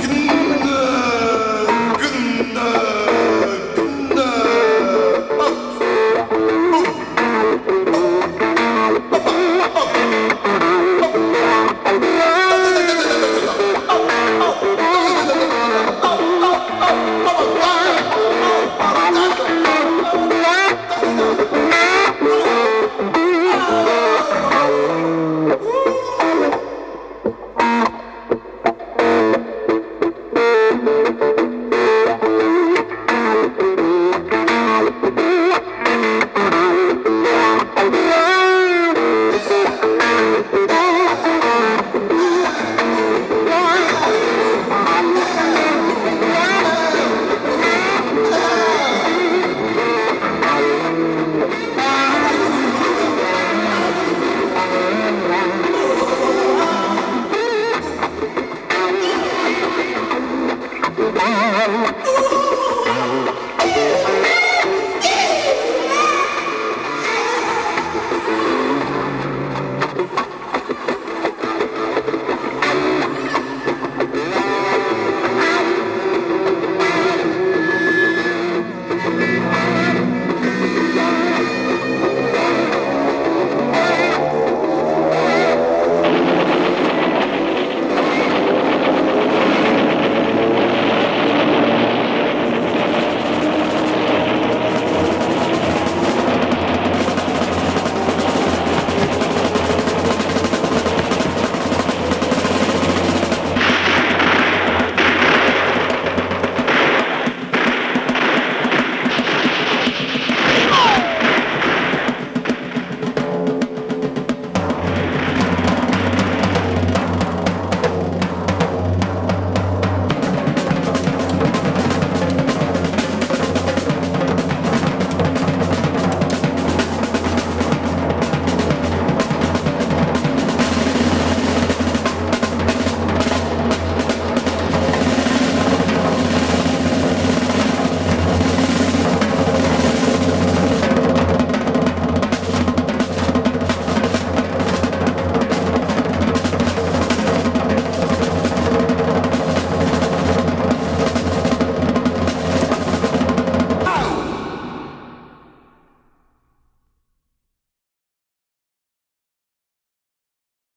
You.